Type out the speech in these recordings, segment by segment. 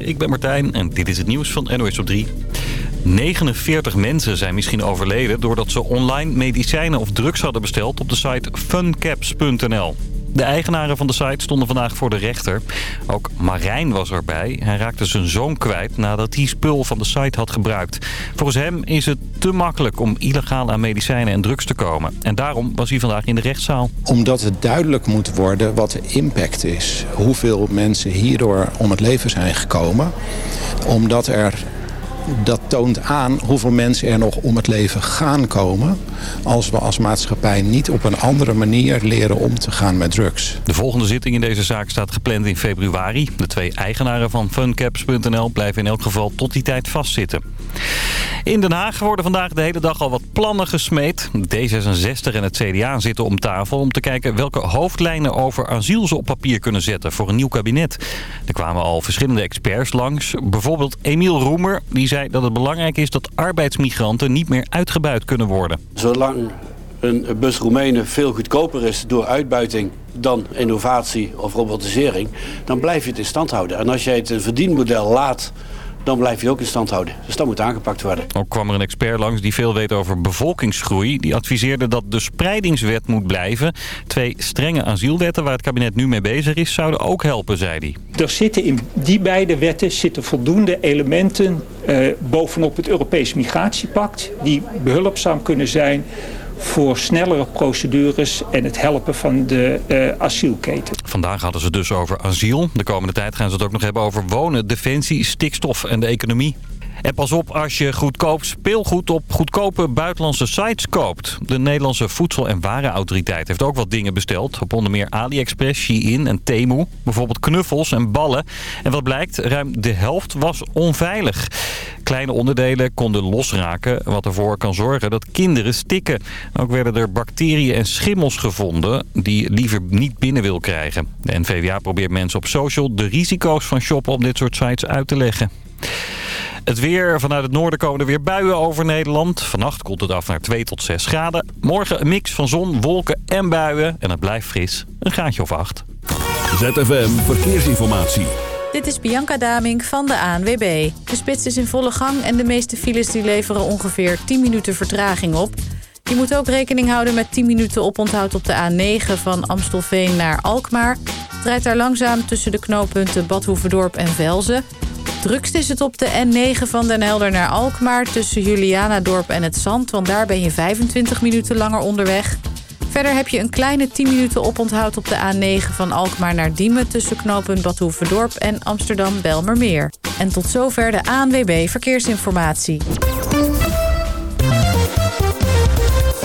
ik ben Martijn en dit is het nieuws van NOS op 3. 49 mensen zijn misschien overleden doordat ze online medicijnen of drugs hadden besteld op de site funcaps.nl. De eigenaren van de site stonden vandaag voor de rechter. Ook Marijn was erbij. Hij raakte zijn zoon kwijt nadat hij spul van de site had gebruikt. Volgens hem is het te makkelijk om illegaal aan medicijnen en drugs te komen. En daarom was hij vandaag in de rechtszaal. Omdat het duidelijk moet worden wat de impact is. Hoeveel mensen hierdoor om het leven zijn gekomen. Omdat er dat toont aan hoeveel mensen er nog om het leven gaan komen... als we als maatschappij niet op een andere manier leren om te gaan met drugs. De volgende zitting in deze zaak staat gepland in februari. De twee eigenaren van funcaps.nl blijven in elk geval tot die tijd vastzitten. In Den Haag worden vandaag de hele dag al wat plannen gesmeed. D66 en het CDA zitten om tafel om te kijken welke hoofdlijnen over asiel ze op papier kunnen zetten voor een nieuw kabinet. Er kwamen al verschillende experts langs. Bijvoorbeeld Emiel Roemer, die zei dat het belangrijk is dat arbeidsmigranten niet meer uitgebuit kunnen worden. Zolang een bus Roemenen veel goedkoper is door uitbuiting dan innovatie of robotisering, dan blijf je het in stand houden. En als jij het een verdienmodel laat dan blijf je ook in stand houden. Dus dat moet aangepakt worden. Ook kwam er een expert langs die veel weet over bevolkingsgroei. Die adviseerde dat de spreidingswet moet blijven. Twee strenge asielwetten waar het kabinet nu mee bezig is... zouden ook helpen, zei hij. Er zitten in die beide wetten zitten voldoende elementen... Uh, bovenop het Europees Migratiepact... die behulpzaam kunnen zijn voor snellere procedures en het helpen van de uh, asielketen. Vandaag hadden ze dus over asiel. De komende tijd gaan ze het ook nog hebben over wonen, defensie, stikstof en de economie. En pas op als je goedkoop speelgoed op goedkope buitenlandse sites koopt. De Nederlandse Voedsel- en Warenautoriteit heeft ook wat dingen besteld. Op onder meer AliExpress, Shein en Temu. Bijvoorbeeld knuffels en ballen. En wat blijkt, ruim de helft was onveilig. Kleine onderdelen konden losraken, wat ervoor kan zorgen dat kinderen stikken. Ook werden er bacteriën en schimmels gevonden die liever niet binnen wil krijgen. De NVWA probeert mensen op social de risico's van shoppen op dit soort sites uit te leggen. Het weer. Vanuit het noorden komen er weer buien over Nederland. Vannacht koelt het af naar 2 tot 6 graden. Morgen een mix van zon, wolken en buien. En het blijft fris. Een graadje of 8. ZFM Verkeersinformatie. Dit is Bianca Daming van de ANWB. De spits is in volle gang en de meeste files die leveren ongeveer 10 minuten vertraging op. Je moet ook rekening houden met 10 minuten oponthoud op de A9 van Amstelveen naar Alkmaar. Het rijdt daar langzaam tussen de knooppunten Badhoevedorp en Velzen. Drukst is het op de N9 van Den Helder naar Alkmaar... tussen Julianadorp en het Zand, want daar ben je 25 minuten langer onderweg. Verder heb je een kleine 10 minuten oponthoud op de A9 van Alkmaar naar Diemen... tussen knooppunt Badhoevedorp en Amsterdam-Belmermeer. En tot zover de ANWB Verkeersinformatie.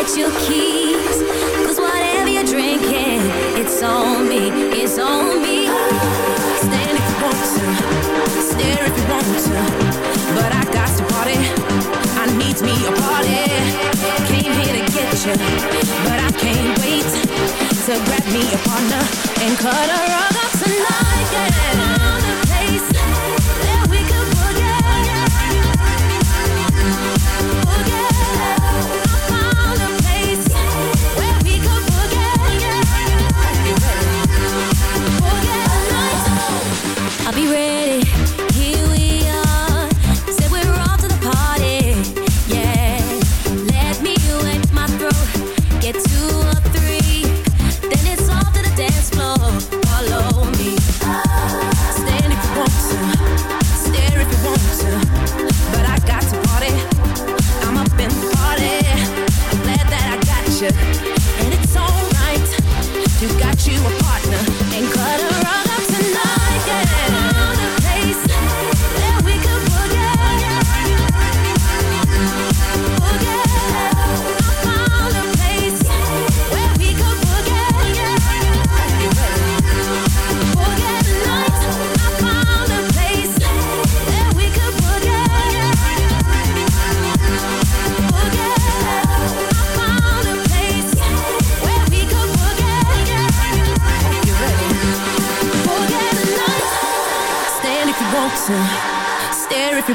Get your keys. Cause whatever you're drinking, it's on me, it's on me. Stand if you want to, stare if you want to. But I got to party. I need a party. Came here to get you, but I can't wait to grab me a partner and cut rug up tonight. Yeah.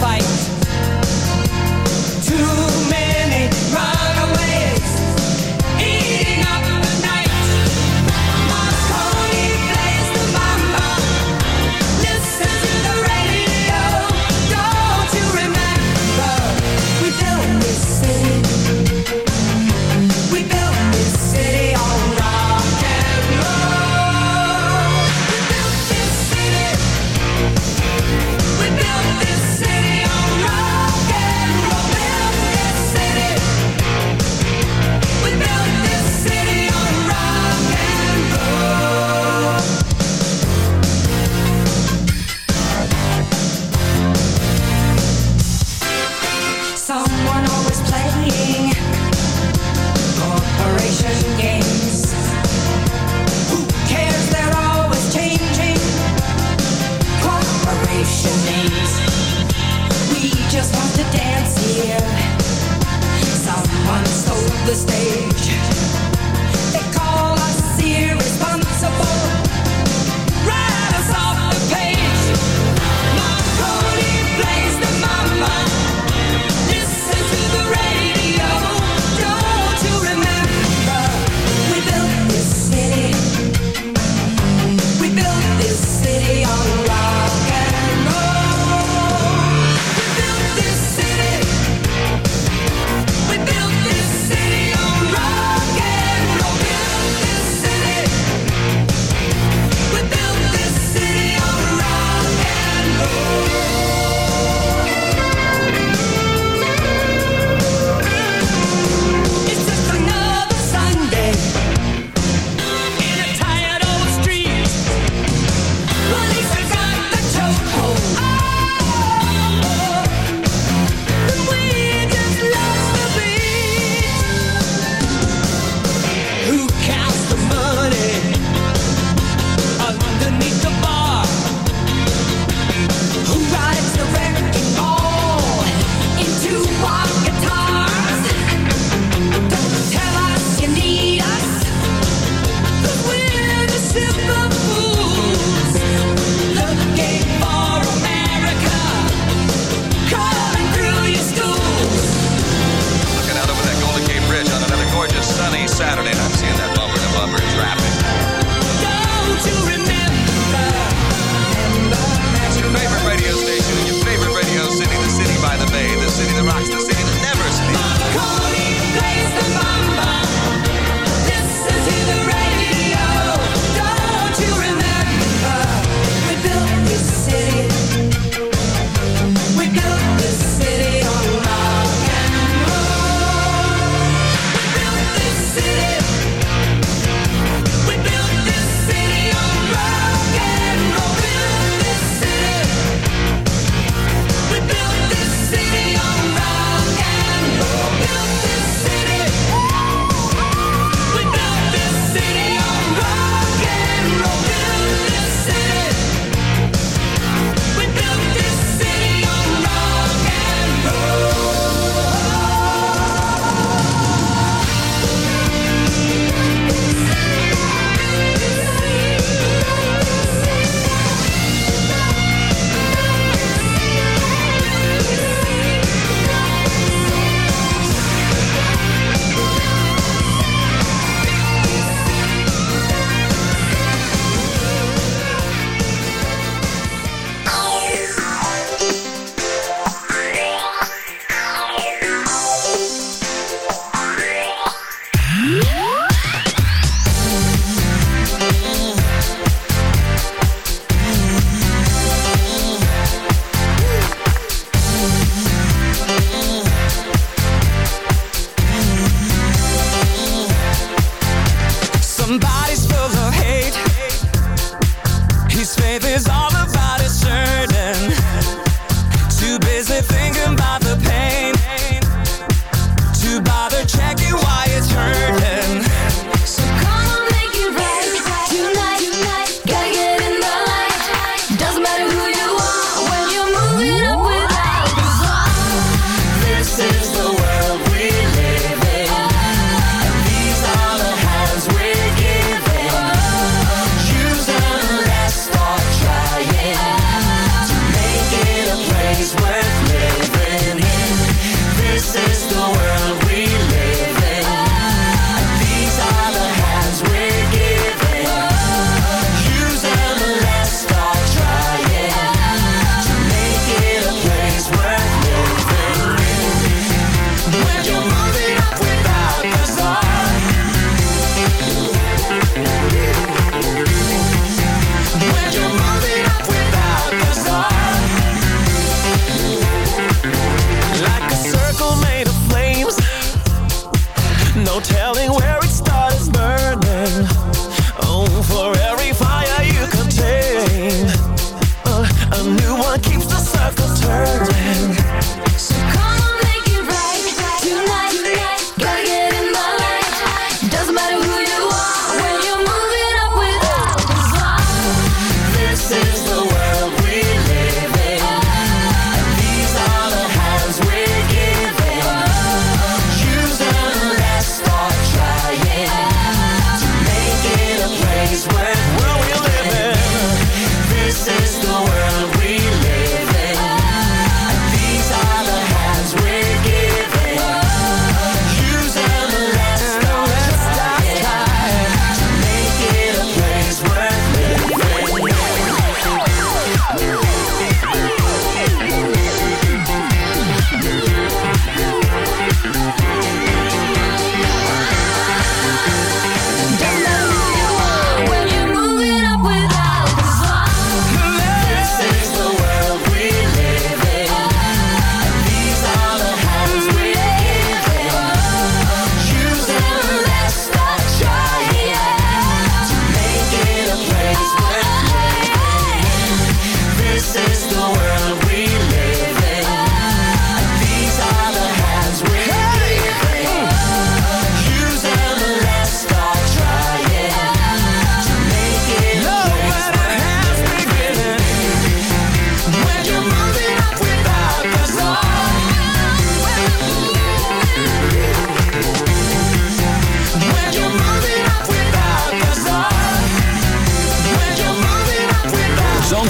fight.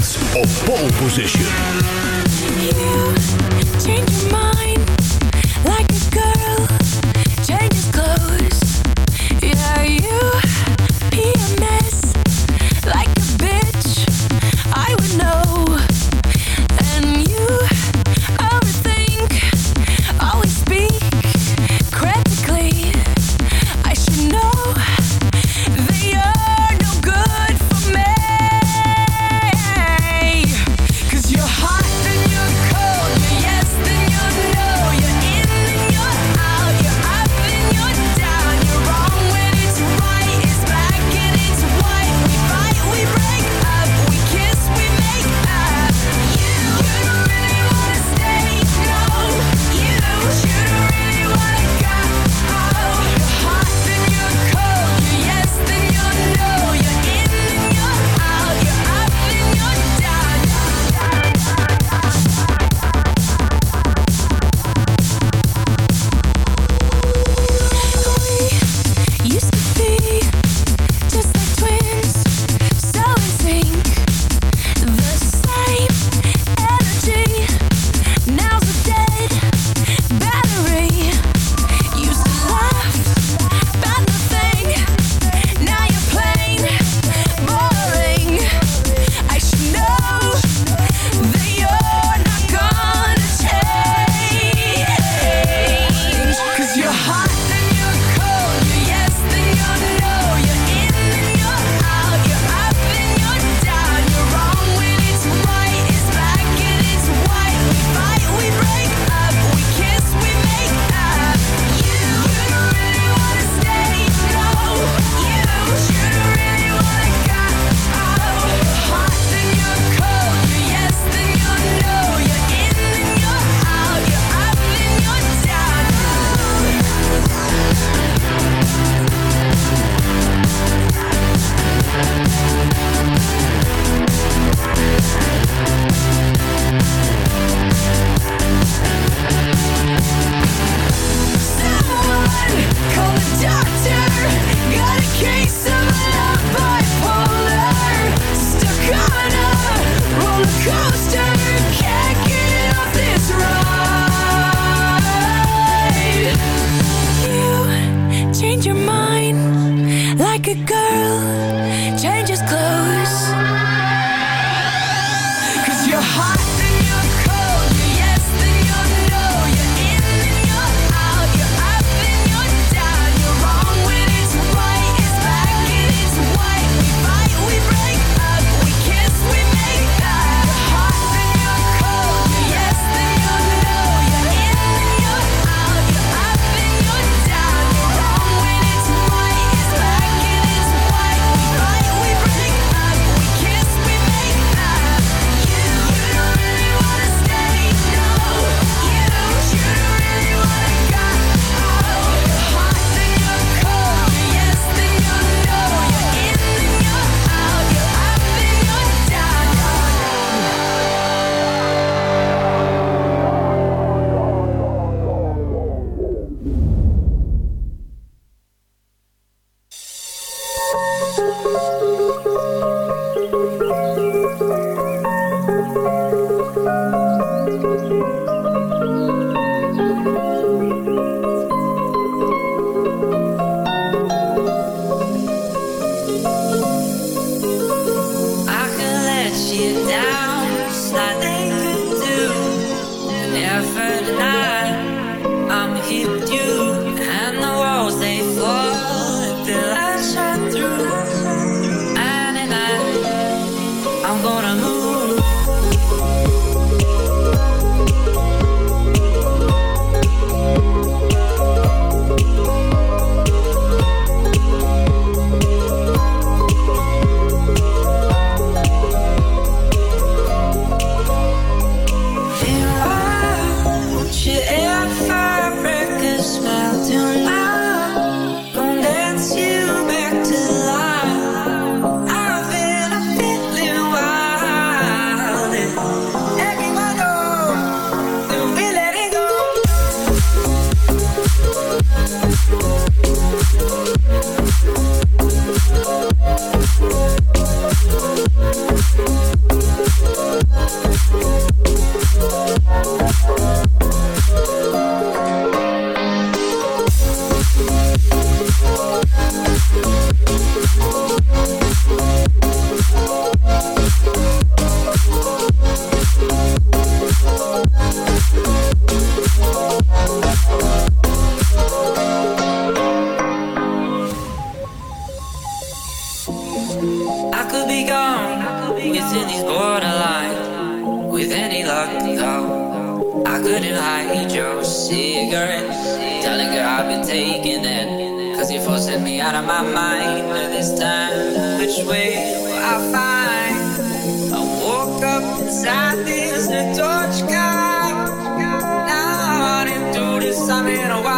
Weekend op pole position. Change your mind beginning. Cause you're forcing me out of my mind. And this time, which way will I find? I woke up inside this torch guy. Now, into this, I'm in a while.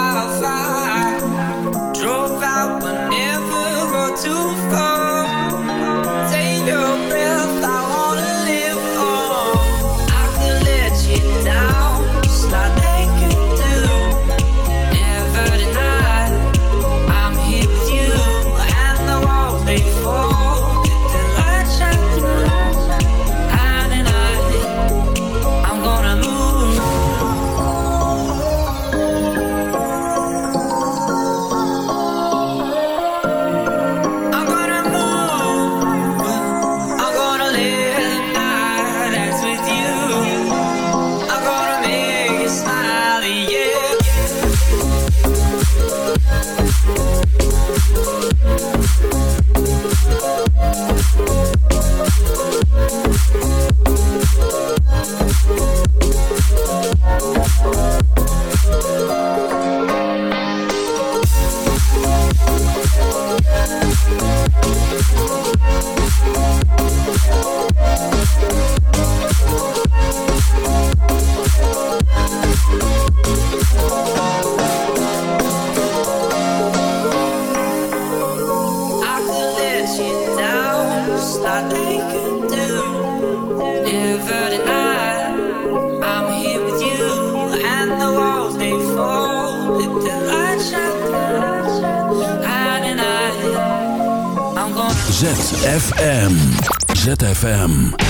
ZFM.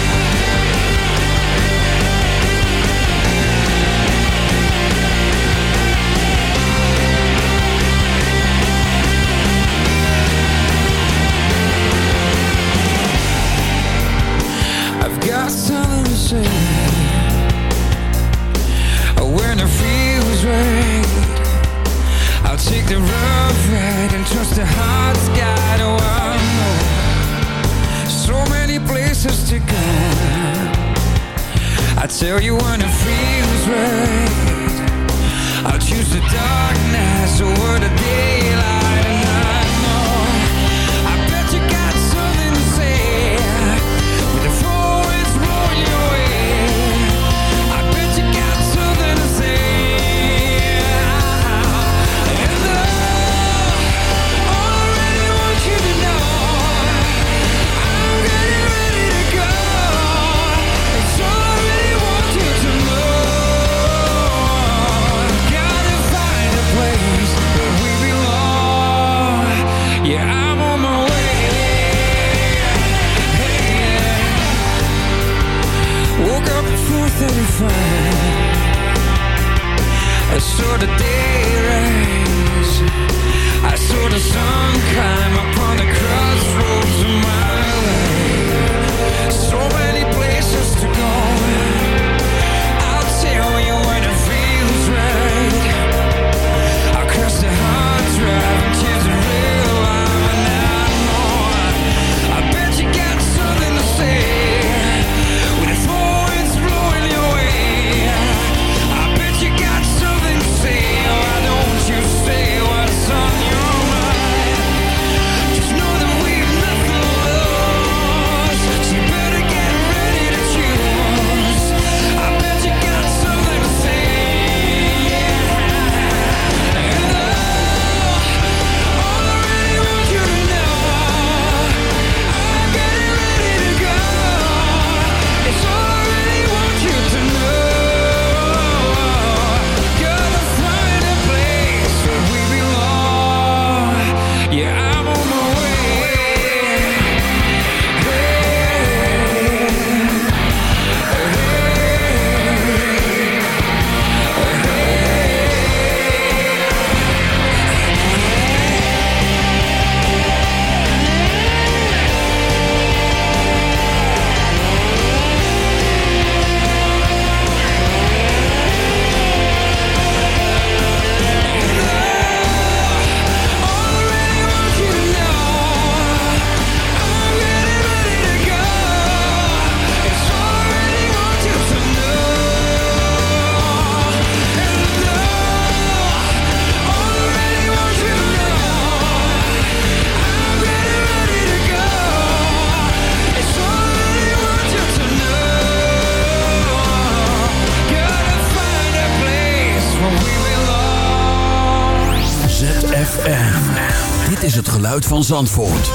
Van Zandvoort.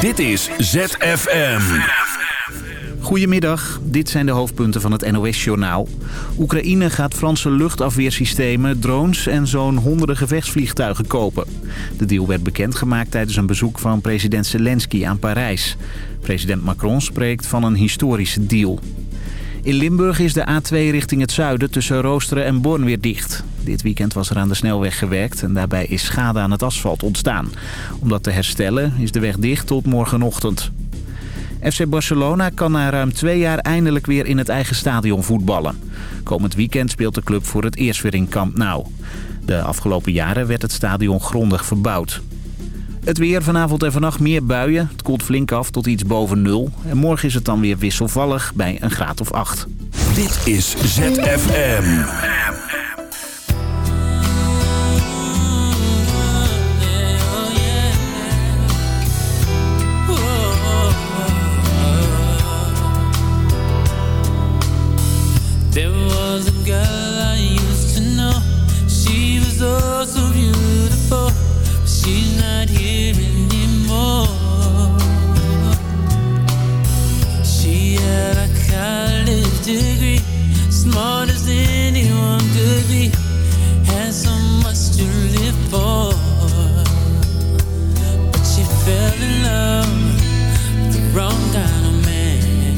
Dit is ZFM. Goedemiddag, dit zijn de hoofdpunten van het NOS-journaal. Oekraïne gaat Franse luchtafweersystemen, drones en zo'n honderden gevechtsvliegtuigen kopen. De deal werd bekendgemaakt tijdens een bezoek van president Zelensky aan Parijs. President Macron spreekt van een historische deal. In Limburg is de A2 richting het zuiden tussen Roosteren en Born weer dicht. Dit weekend was er aan de snelweg gewerkt en daarbij is schade aan het asfalt ontstaan. Om dat te herstellen is de weg dicht tot morgenochtend. FC Barcelona kan na ruim twee jaar eindelijk weer in het eigen stadion voetballen. Komend weekend speelt de club voor het eerst weer in Camp Nou. De afgelopen jaren werd het stadion grondig verbouwd. Het weer vanavond en vannacht meer buien. Het koelt flink af tot iets boven nul. En morgen is het dan weer wisselvallig bij een graad of acht. Dit is ZFM. Smart as anyone could be. Had so much to live for. But she fell in love with the wrong kind of man.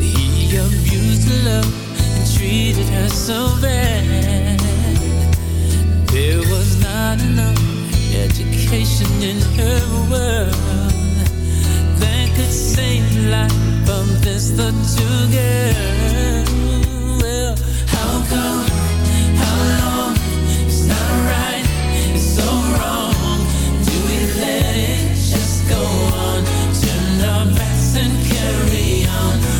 He abused her love and treated her so bad. There was not enough education in her world that could save life this the two girls. Well, how come? How long? It's not right. It's so wrong. Do we let it just go on? Turn our backs and carry on.